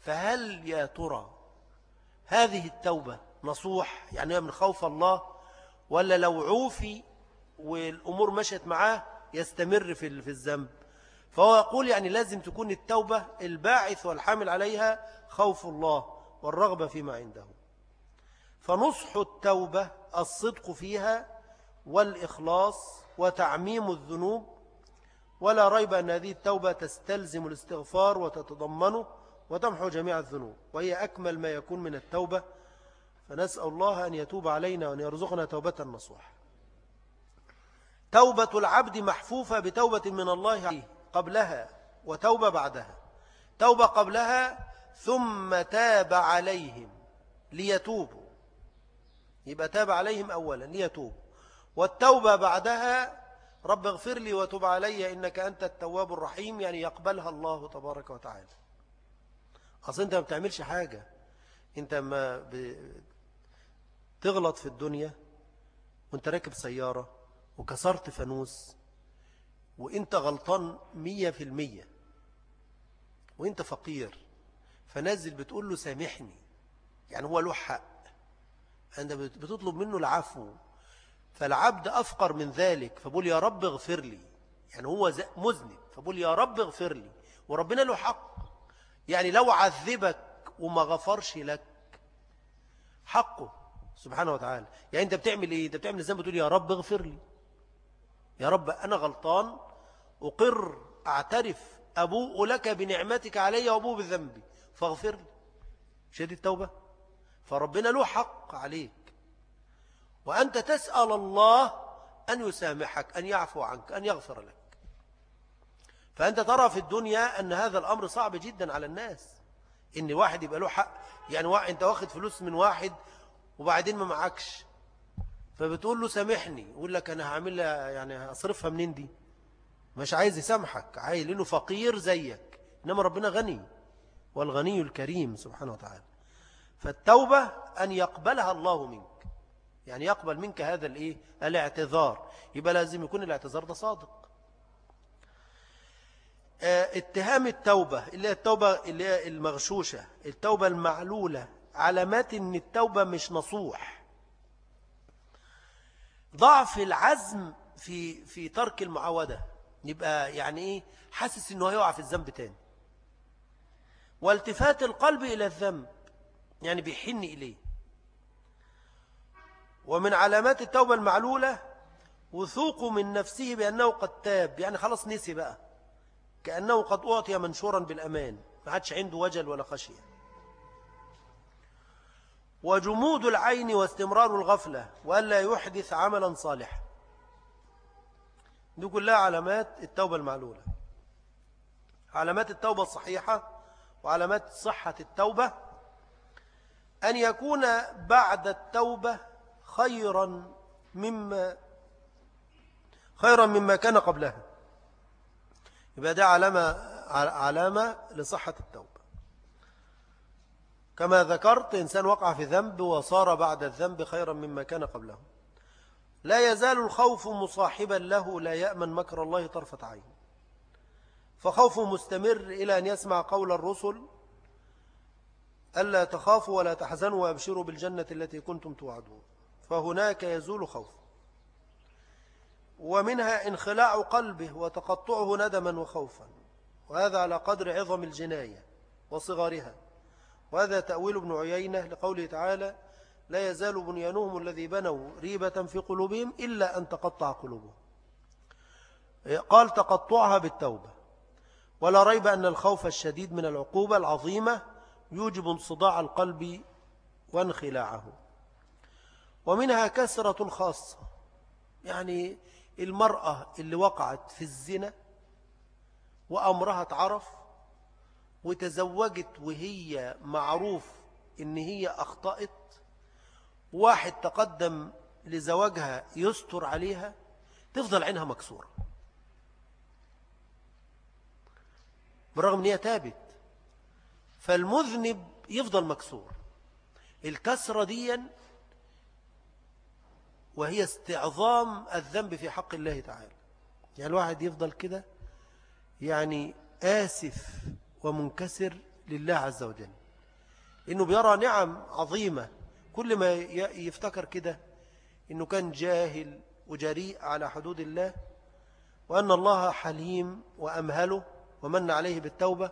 فهل يا ترى هذه التوبة نصوح؟ يعني من خوف الله ولا لو عوفي والأمور مشت معاه يستمر في الذنب؟ فهو يقول يعني لازم تكون التوبة الباعث والحامل عليها خوف الله والرغبة فيما عنده. فنصح التوبة الصدق فيها والإخلاص وتعميم الذنوب ولا ريب أن هذه التوبة تستلزم الاستغفار وتتضمنه وتمحو جميع الذنوب وهي أكمل ما يكون من التوبة. فنسأل الله أن يتوب علينا وأن يرزقنا توبة النصوح. توبة العبد محفوفة بتوبة من الله عليه قبلها وتوبة بعدها. توبة قبلها ثم تاب عليهم ليتوبوا. يبقى تاب عليهم أولا ليتوبوا. والتوبة بعدها رب اغفر لي وتب علي إنك أنت التواب الرحيم. يعني يقبلها الله تبارك وتعالى. أصلا أنت ما بتعملش حاجة. أنت ما تغلط في الدنيا وأنت راكب سيارة وكسرت فانوس وأنت غلطان مية في المية وأنت فقير. فنازل بتقول له سامحني. يعني هو له حق. أنت بتطلب منه العفو. فالعبد أفقر من ذلك فبقول يا رب اغفر لي. يعني هو مذنب فبقول يا رب اغفر لي. وربنا له حق. يعني لو عذبك وما غفرش لك حقه سبحانه وتعالى. يعني أنت بتعمل إيه؟ أنت بتعمل ما بتقول يا رب اغفر لي. يا رب أنا غلطان أقر أعترف أبوء لك بنعمتك علي وأبوء بذنبي. فاغفر لي. مش هذه التوبة. فربنا له حق عليك. وأنت تسأل الله أن يسامحك أن يعفو عنك أن يغفر لك. فأنت ترى في الدنيا أن هذا الأمر صعب جدا على الناس. إن واحد يبقى له حق يعني أنت واخد فلوس من واحد وبعدين ما معكش. فبتقول له سامحني يقول لك أنا هعمل يعني هصرفها منين دي؟ مش عايز يسامحك عايز لأنه فقير زيك. إنما ربنا غني والغني الكريم سبحانه وتعالى. فالتوبة أن يقبلها الله منك. يعني يقبل منك هذا الإيه؟ الاعتذار. يبقى لازم يكون الاعتذار ده صادق. آه، اتهام التوبة اللي هي التوبة اللي هي المغشوشة التوبة المعلولة علامات إن التوبة مش نصوح. ضعف العزم في في ترك المعاودة. يبقى يعني إيه؟ حاسس انه هيقع في الذنب تاني. والتفات القلب إلى الذنب يعني بيحن إليه. ومن علامات التوبة المعلولة وثوق من نفسه بأنه قد تاب. يعني خلاص نسي بقى. كأنه قد أعطي منشورا بالأمان. ما عادش عنده وجل ولا خشية. وجمود العين واستمرار الغفلة وألا يحدث عملا صالحا. دي كلها علامات التوبة المعلولة. علامات التوبة الصحيحة وعلامات صحة التوبة. أن يكون بعد التوبة خيرا مما خيرا مما كان قبلها. يبقى ده علامة, علامة لصحة التوبة. كما ذكرت إنسان وقع في ذنب وصار بعد الذنب خيرا مما كان قبله. لا يزال الخوف مصاحبا له لا يأمن مكر الله طرفة عين. فخوفه مستمر إلى أن يسمع قول الرسل ألا تخافوا ولا تحزنوا وأبشروا بالجنة التي كنتم توعدون. فهناك يزول خوف. ومنها انخلاع قلبه وتقطعه ندما وخوفا. وهذا على قدر عظم الجناية وصغارها وهذا تأويل ابن عيينة لقوله تعالى لا يزال بنيانهم الذي بنوا ريبة في قلوبهم إلا أن تقطع قلوبهم. قال تقطعها بالتوبة. ولا ريب أن الخوف الشديد من العقوبة العظيمة يوجب انصداع القلب وانخلاعه. ومنها كسرة الخاصة يعني المرأة اللي وقعت في الزنا وأمرها اتعرف وتزوجت وهي معروف إن هي أخطأت واحد تقدم لزواجها يستر عليها تفضل عينها مكسورة. بالرغم إن هي تابت فالمذنب يفضل مكسور. الكسرة دي وهي استعظام الذنب في حق الله تعالى. يعني الواحد يفضل كده يعني آسف ومنكسر لله عز وجل. إنه بيرى نعم عظيمة. كل ما يفتكر كده إنه كان جاهل وجريء على حدود الله وأن الله حليم وأمهله ومن عليه بالتوبة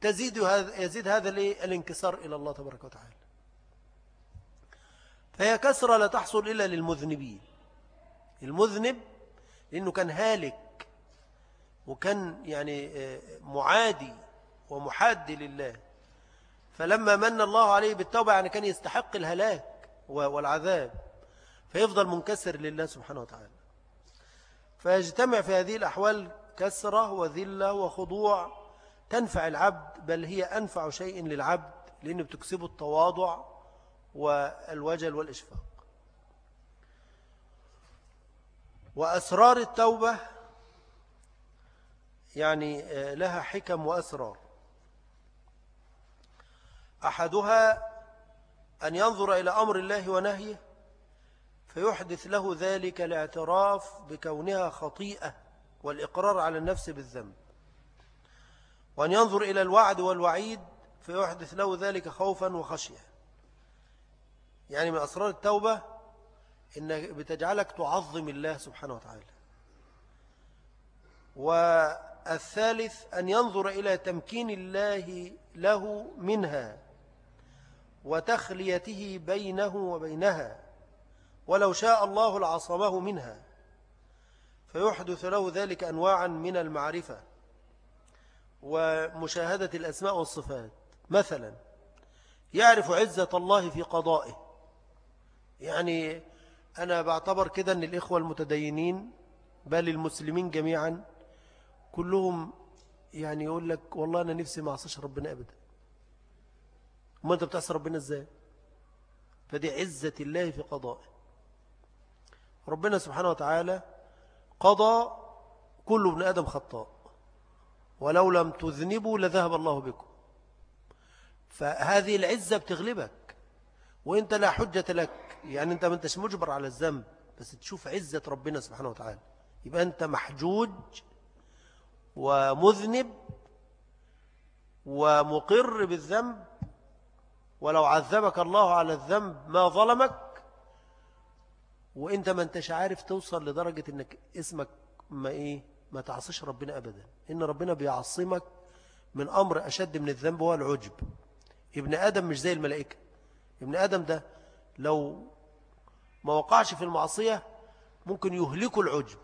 تزيد هذا يزيد هذا الانكسار إلى الله تبارك وتعالى. فهي كسرة لا تحصل إلا للمذنبين. المذنب لأنه كان هالك وكان يعني آه، معادي ومحاد لله. فلما من الله عليه بالتوبة يعني كان يستحق الهلاك والعذاب فيفضل منكسر لله سبحانه وتعالى. فيجتمع في هذه الأحوال كسرة وذلة وخضوع تنفع العبد بل هي أنفع شيء للعبد لأنه بتكسبه التواضع والوجل والإشفاق. وأسرار التوبة يعني آه، لها حكم وأسرار. أحدها أن ينظر إلى أمر الله ونهيه فيحدث له ذلك الاعتراف بكونها خطيئة والإقرار على النفس بالذنب. وأن ينظر إلى الوعد والوعيد فيحدث له ذلك خوفا وخشية. يعني من أسرار التوبة إن بتجعلك تعظم الله سبحانه وتعالى. والثالث أن ينظر إلى تمكين الله له منها وتخليته بينه وبينها ولو شاء الله لعصمه منها. فيحدث له ذلك أنواعا من المعرفة ومشاهدة الأسماء والصفات. مثلا يعرف عزة الله في قضائه. يعني أنا بعتبر كده أن الإخوة المتدينين بل المسلمين جميعا كلهم يعني يقول لك والله أنا نفسي ما أعصيش ربنا أبدا. ما أنت بتعصي ربنا إزاي؟ فدي عزة الله في قضائه. ربنا سبحانه وتعالى قضى كل ابن آدم خطاء. ولو لم تذنبوا لذهب الله بكم. فهذه العزة بتغلبك. وإنت لا حجة لك. يعني انت ما انتش مجبر على الذنب بس تشوف عزة ربنا سبحانه وتعالى. يبقى انت محجوج ومذنب ومقر بالذنب. ولو عذبك الله على الذنب ما ظلمك وانت ما انتش عارف توصل لدرجة انك اسمك ما إيه ما تعصيش ربنا ابدا. ان ربنا بيعصمك من أمر اشد من الذنب هو العجب. ابن آدم مش زي الملائكة. ابن آدم ده لو ما وقعش في المعصية ممكن يهلكه العجب.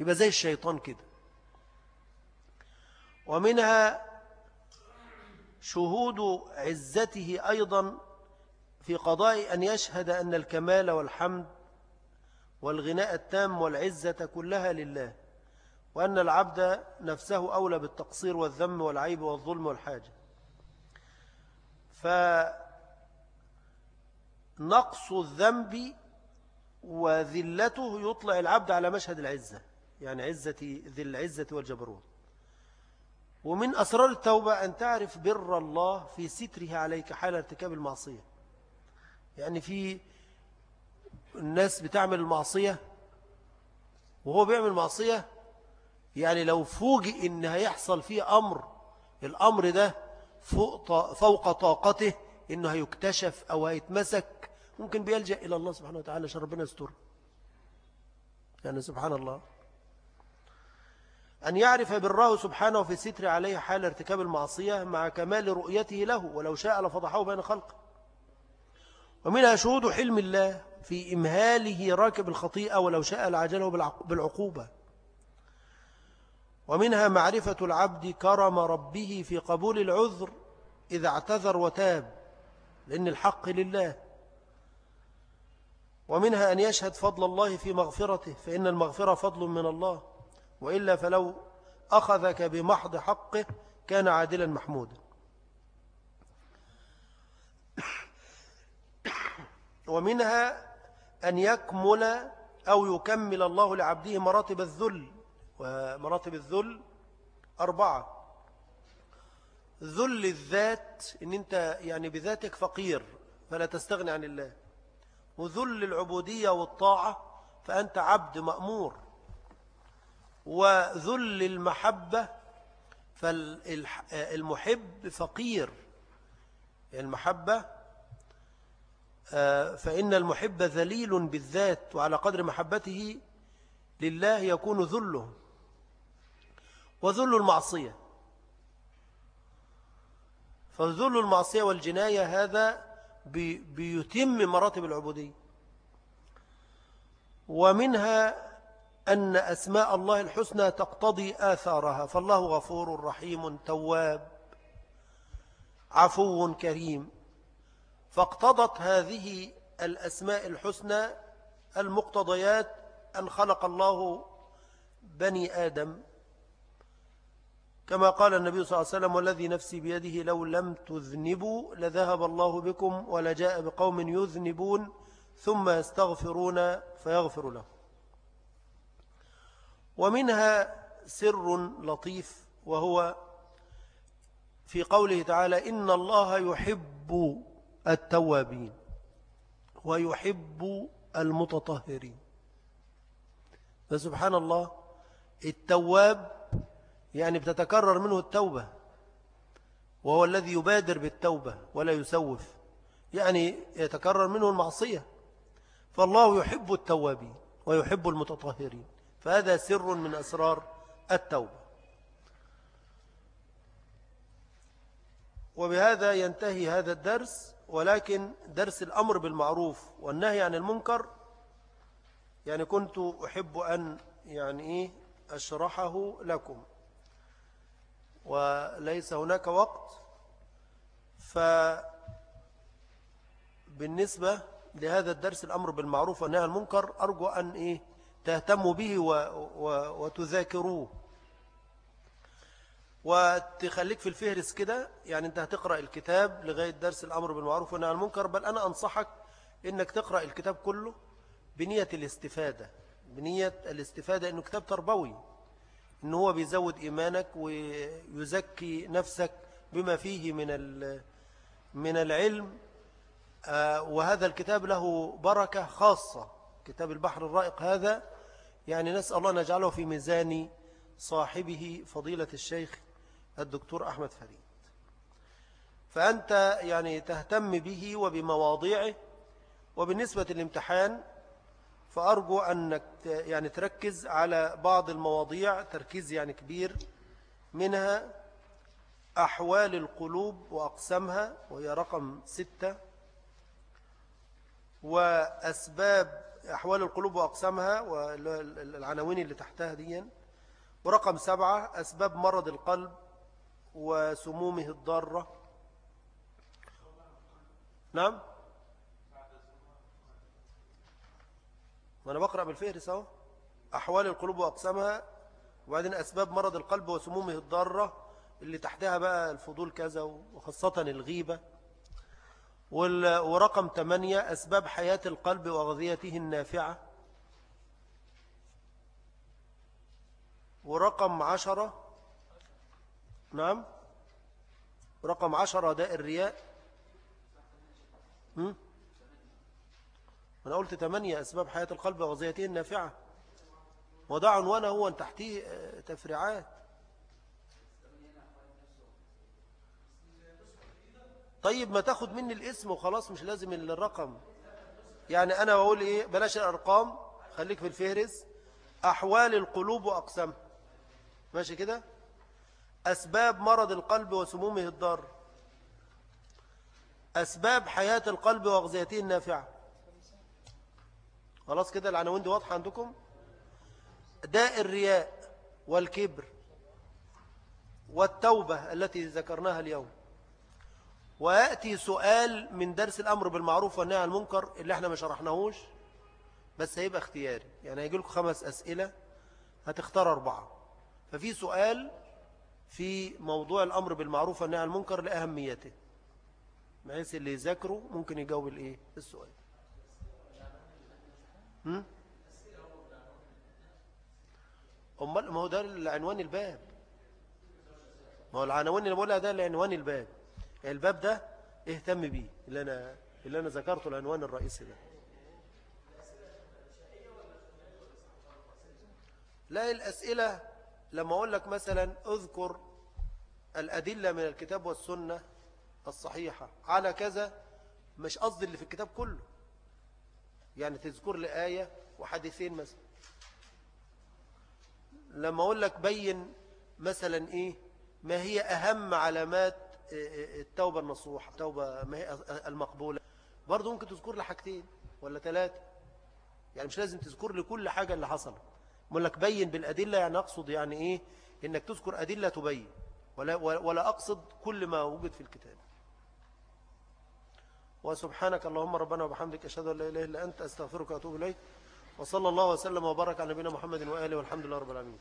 يبقى زي الشيطان كده. ومنها شهود عزته أيضا في قضاء أن يشهد أن الكمال والحمد والغناء التام والعزة كلها لله وأن العبد نفسه أولى بالتقصير والذم والعيب والظلم والحاجة. فنقص الذنب وذلته يطلع العبد على مشهد العزة يعني عزة ذي العزة والجبروت. ومن أسرار التوبة أن تعرف بر الله في ستره عليك حال ارتكاب المعصية. يعني في الناس بتعمل المعصية وهو بيعمل معصية يعني لو فوجئ إن هيحصل فيه أمر الأمر ده فوق, فوق طاقته إنه هيكتشف أو هيتمسك ممكن بيلجأ إلى الله سبحانه وتعالى عشان ربنا يستر. يعني سبحان الله. أن يعرف بره سبحانه في الستر عليه حال ارتكاب المعصية مع كمال رؤيته له ولو شاء لفضحه بين خلقه. ومنها شهود حلم الله في إمهاله راكب الخطيئة ولو شاء لعجله بالعقوبة. ومنها معرفة العبد كرم ربه في قبول العذر إذا اعتذر وتاب لأن الحق لله. ومنها أن يشهد فضل الله في مغفرته فإن المغفرة فضل من الله وإلا فلو أخذك بمحض حقه كان عادلا محمودا. ومنها أن يكمل أو يكمل الله لعبده مراتب الذل ومراتب الذل أربعة. ذل الذات إن أنت يعني بذاتك فقير فلا تستغني عن الله. وذل العبودية والطاعة فأنت عبد مأمور. وذل المحبة فالمحب فقير. المحبة آه، فإن المحب ذليل بالذات وعلى قدر محبته لله يكون ذله. وذل المعصية. فذل المعصية والجناية هذا بيتم مراتب العبودية. ومنها أن أسماء الله الحسنى تقتضي آثارها. فالله غفور رحيم تواب. عفو كريم. فاقتضت هذه الأسماء الحسنى المقتضيات أن خلق الله بني آدم. كما قال النبي صلى الله عليه وسلم والذي نفسي بيده لو لم تذنبوا لذهب الله بكم ولجاء بقوم يذنبون ثم يستغفرون فيغفر لهم. ومنها سر لطيف وهو في قوله تعالى إن الله يحب التوابين ويحب المتطهرين. فسبحان الله التواب يعني بتتكرر منه التوبة وهو الذي يبادر بالتوبة ولا يسوف يعني يتكرر منه المعصية. فالله يحب التوابين ويحب المتطهرين فهذا سر من أسرار التوبة. وبهذا ينتهي هذا الدرس ولكن درس الأمر بالمعروف والنهي عن المنكر يعني كنت أحب أن يعني إيه أشرحه لكم. وليس هناك وقت فبالنسبة لهذا الدرس الأمر بالمعروف والنهي عن المنكر أرجو أن إيه تهتموا به و و وتذاكروه. وتخليك في الفهرس كده يعني أنت هتقرأ الكتاب لغاية درس الأمر بالمعروف والنهي عن المنكر بل أنا أنصحك أنك تقرأ الكتاب كله بنية الاستفادة بنية الاستفادة أنه كتاب تربوي. أنه هو بيزود إيمانك ويزكي نفسك بما فيه من من العلم. آه، وهذا الكتاب له بركة خاصة. كتاب البحر الرائق هذا يعني نسأل الله نجعله في ميزان صاحبه فضيلة الشيخ الدكتور أحمد فريد. فأنت يعني تهتم به وبمواضيعه. وبالنسبة للامتحان فأرجو أنك يعني تركز على بعض المواضيع تركيز يعني كبير منها أحوال القلوب وأقسامها وهي رقم ستة وأسباب أحوال القلوب وأقسامها والعناوين اللي تحتها دي. ورقم سبعة أسباب مرض القلب وسمومه الضارة. نعم؟ وأنا بقرأ بالفهرس أهو أحوال القلوب وأقسامها وبعدين أسباب مرض القلب وسمومه الضارة اللي تحتها بقى الفضول كذا وخاصة الغيبة. ورقم 8 أسباب حياة القلب وأغذيته النافعة. ورقم عشرة نعم. رقم عشرة داء الرياء. هم؟ أنا قلت ثمانية أسباب حياة القلب وغذيته النافعة وضع عنوانه هو تحتيه آه، تفريعات طيب ما تاخد مني الاسم وخلاص مش لازم الرقم. يعني أنا بقول إيه بلاش الأرقام خليك في الفهرس. أحوال القلوب وأقسامها. ماشي كده؟ أسباب مرض القلب وسمومه الضار. أسباب حياة القلب وأغذيته النافعة خلاص كده العناوين دي واضحة عندكم؟ داء الرياء والكبر والتوبة التي ذكرناها اليوم. ويأتي سؤال من درس الأمر بالمعروف والنهي عن المنكر اللي إحنا ما شرحناهوش بس هيبقى اختياري. يعني هيجي لكم خمس أسئلة هتختار أربعة. ففي سؤال في موضوع الأمر بالمعروف والنهي عن المنكر لأهميته. بحيث اللي يذاكره ممكن يجاوب الإيه؟ السؤال. أمال ما هو ده العنوان الباب. ما هو العنوان اللي بقولها ده لعنوان الباب. الباب ده اهتم بيه اللي أنا, اللي أنا ذكرته العنوان الرئيسي ده. لا الأسئلة لما أقول لك مثلا اذكر الأدلة من الكتاب والسنة الصحيحة على كذا مش قصدي اللي في الكتاب كله. يعني تذكر لي آية وحديثين مثلا. لما أقول لك بين مثلا إيه؟ ما هي أهم علامات التوبة النصوح التوبة المقبولة. برضو ممكن تذكر لي حاجتين ولا ثلاثة يعني مش لازم تذكر لي كل حاجة اللي حصلت أقول لك بين بالأدلة يعني أقصد يعني إيه؟ إنك تذكر أدلة تبين. ولا, ولا أقصد كل ما وجد في الكتاب. وسبحانك اللهم ربنا وبحمدك أشهد أن لا إله إلا أنت أستغفرك وأتوب إليك وصلى الله وسلم وبارك على نبينا محمد وآله والحمد لله رب العالمين